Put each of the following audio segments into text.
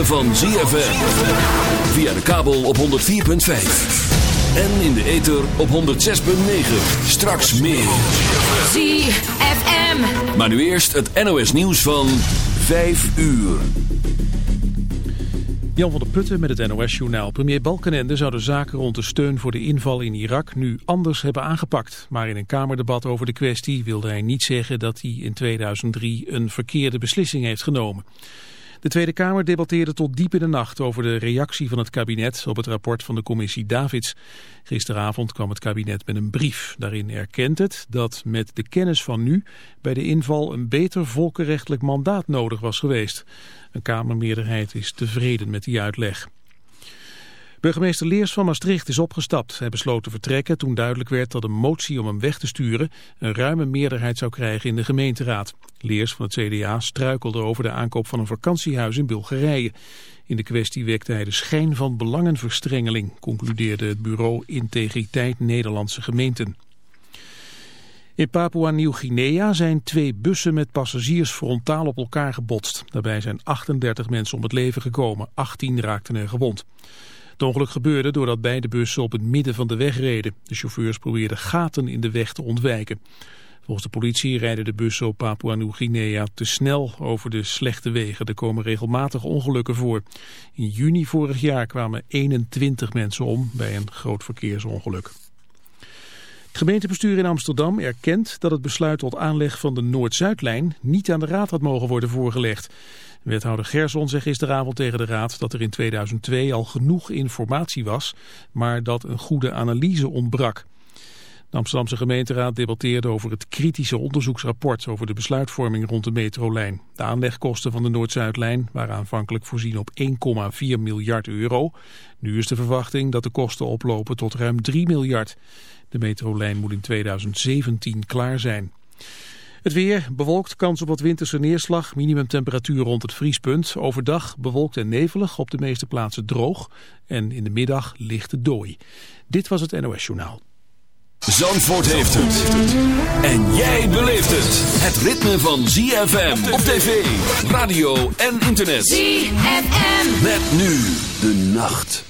ritme van ZFM. Via de kabel op 104.5. En in de ether op 106.9. Straks meer. ZFM. Maar nu eerst het NOS nieuws van 5 uur. Jan van der Putten met het NOS-journaal. Premier Balkenende zou de zaken rond de steun voor de inval in Irak nu anders hebben aangepakt. Maar in een Kamerdebat over de kwestie wilde hij niet zeggen dat hij in 2003 een verkeerde beslissing heeft genomen. De Tweede Kamer debatteerde tot diep in de nacht over de reactie van het kabinet op het rapport van de commissie Davids. Gisteravond kwam het kabinet met een brief. Daarin erkent het dat met de kennis van nu bij de inval een beter volkenrechtelijk mandaat nodig was geweest. Een Kamermeerderheid is tevreden met die uitleg. Burgemeester Leers van Maastricht is opgestapt. Hij besloot te vertrekken toen duidelijk werd dat een motie om hem weg te sturen een ruime meerderheid zou krijgen in de gemeenteraad. Leers van het CDA struikelde over de aankoop van een vakantiehuis in Bulgarije. In de kwestie wekte hij de schijn van belangenverstrengeling, concludeerde het bureau Integriteit Nederlandse Gemeenten. In Papua-Nieuw-Guinea zijn twee bussen met passagiers frontaal op elkaar gebotst. Daarbij zijn 38 mensen om het leven gekomen, 18 raakten er gewond. Het ongeluk gebeurde doordat beide bussen op het midden van de weg reden. De chauffeurs probeerden gaten in de weg te ontwijken. Volgens de politie rijden de bussen op Papua-Nieuw-Guinea te snel over de slechte wegen. Er komen regelmatig ongelukken voor. In juni vorig jaar kwamen 21 mensen om bij een groot verkeersongeluk. Het gemeentebestuur in Amsterdam erkent dat het besluit tot aanleg van de Noord-Zuidlijn niet aan de raad had mogen worden voorgelegd. Wethouder Gerson zegt gisteravond tegen de raad dat er in 2002 al genoeg informatie was, maar dat een goede analyse ontbrak. De Amsterdamse gemeenteraad debatteerde over het kritische onderzoeksrapport over de besluitvorming rond de metrolijn. De aanlegkosten van de Noord-Zuidlijn waren aanvankelijk voorzien op 1,4 miljard euro. Nu is de verwachting dat de kosten oplopen tot ruim 3 miljard. De metrolijn moet in 2017 klaar zijn. Het weer, bewolkt, kans op wat winterse neerslag, minimumtemperatuur rond het vriespunt. Overdag bewolkt en nevelig, op de meeste plaatsen droog. En in de middag lichte dooi. Dit was het NOS Journaal. Zandvoort heeft het. En jij beleeft het. Het ritme van ZFM op tv, radio en internet. ZFM. Met nu de nacht.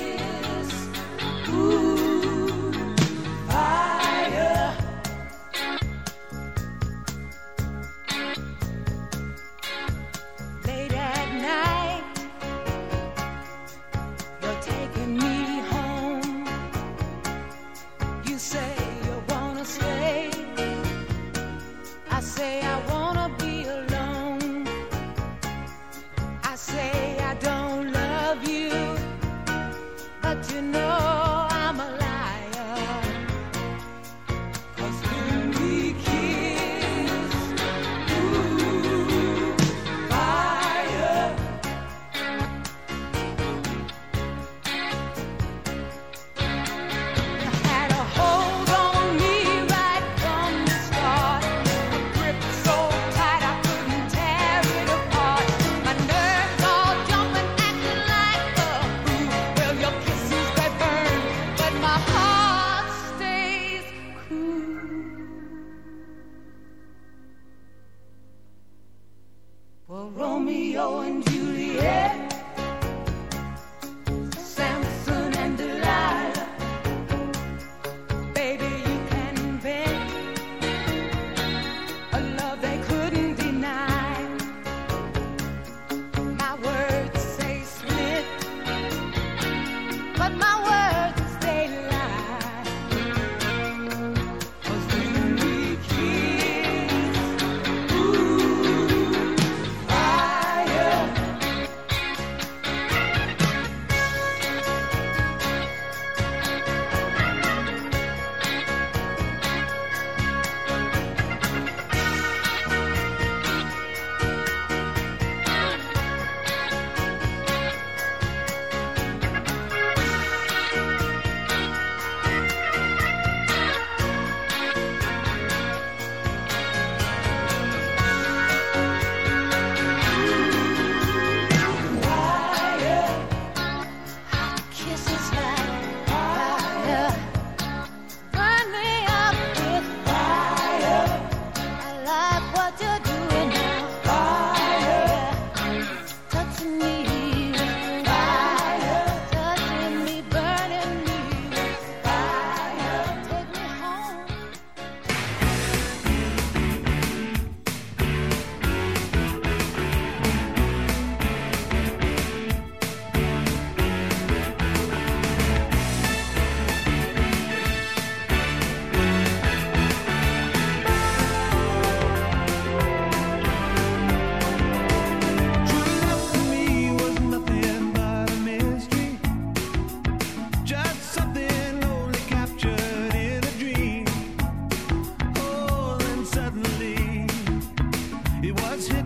It was him.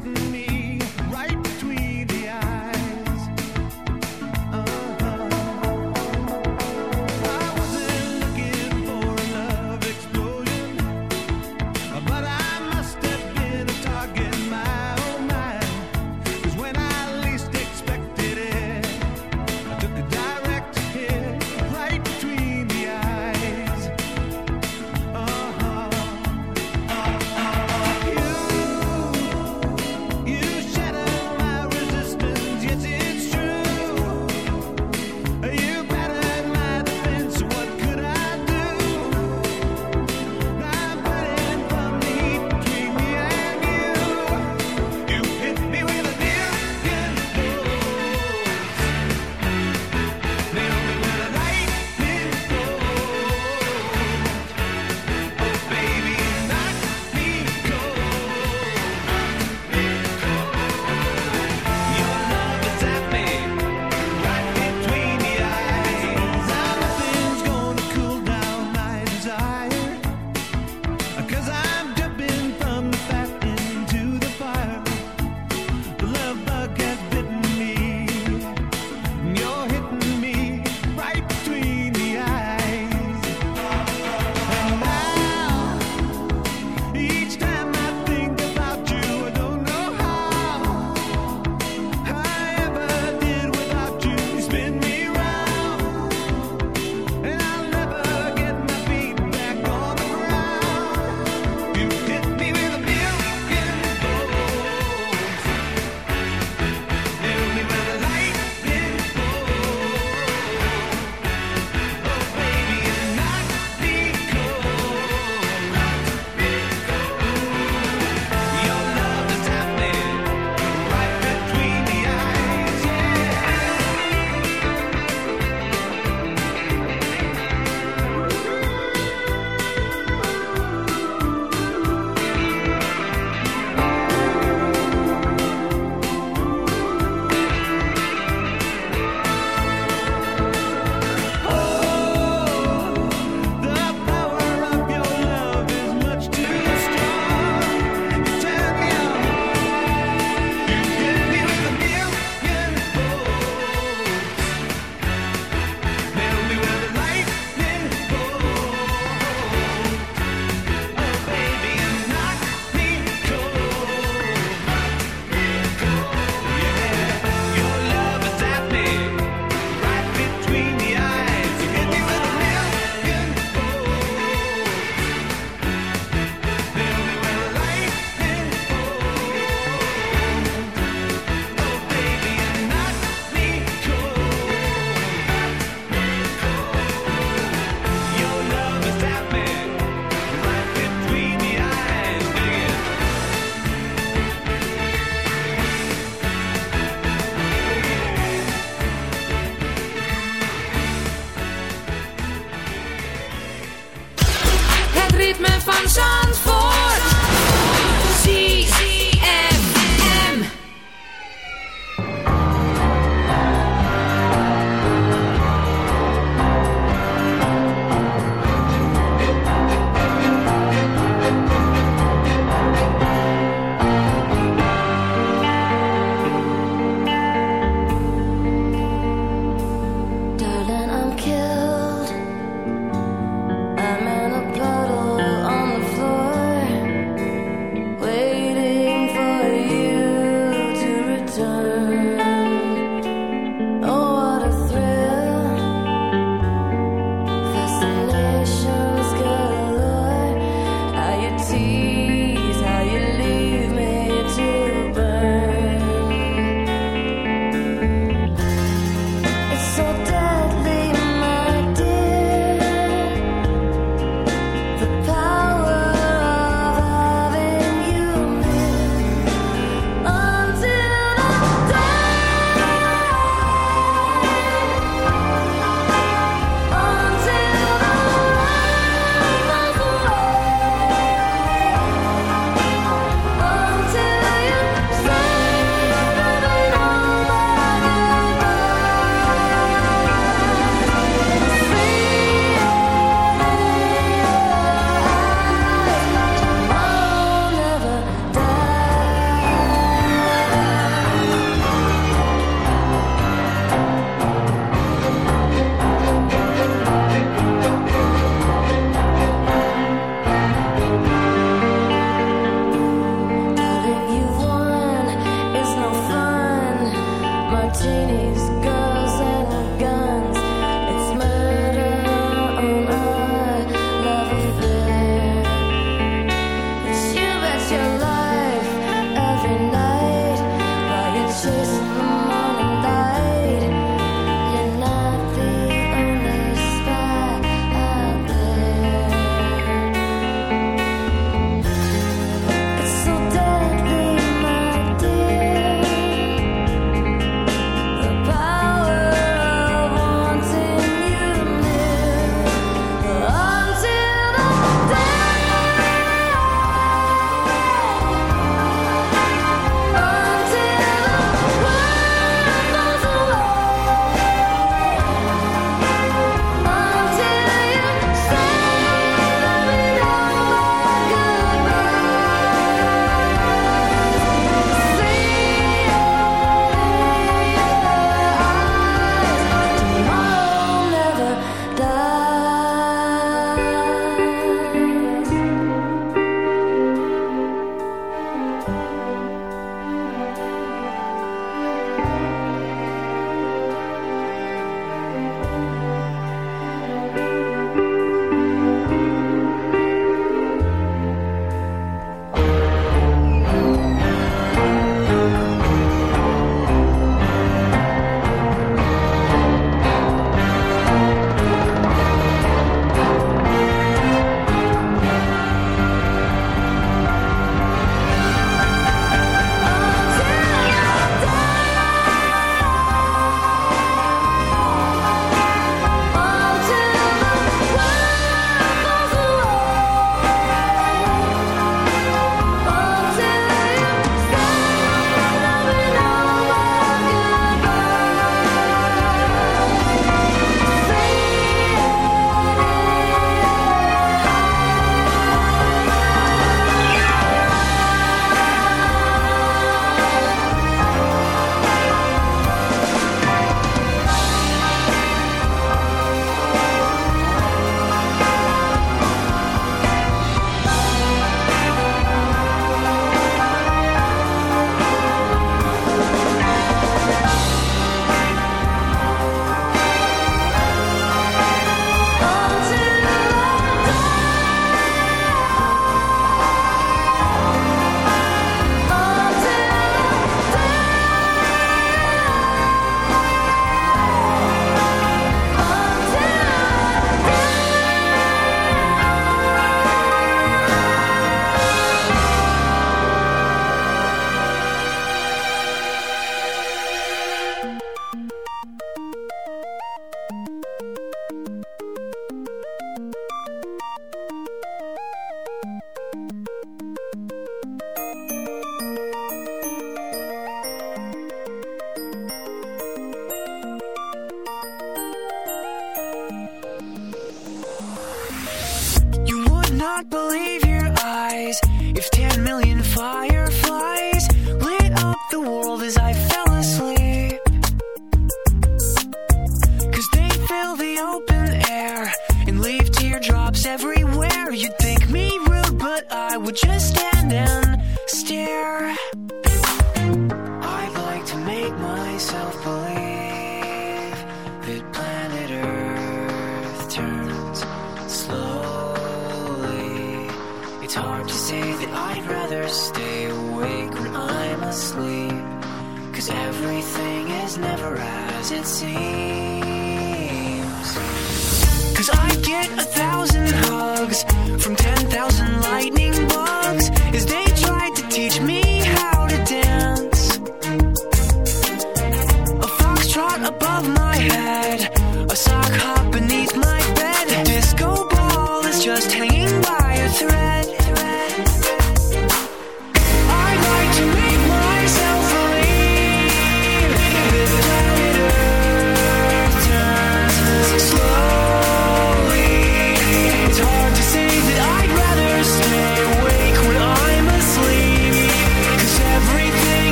Get a thousand hugs from 10,000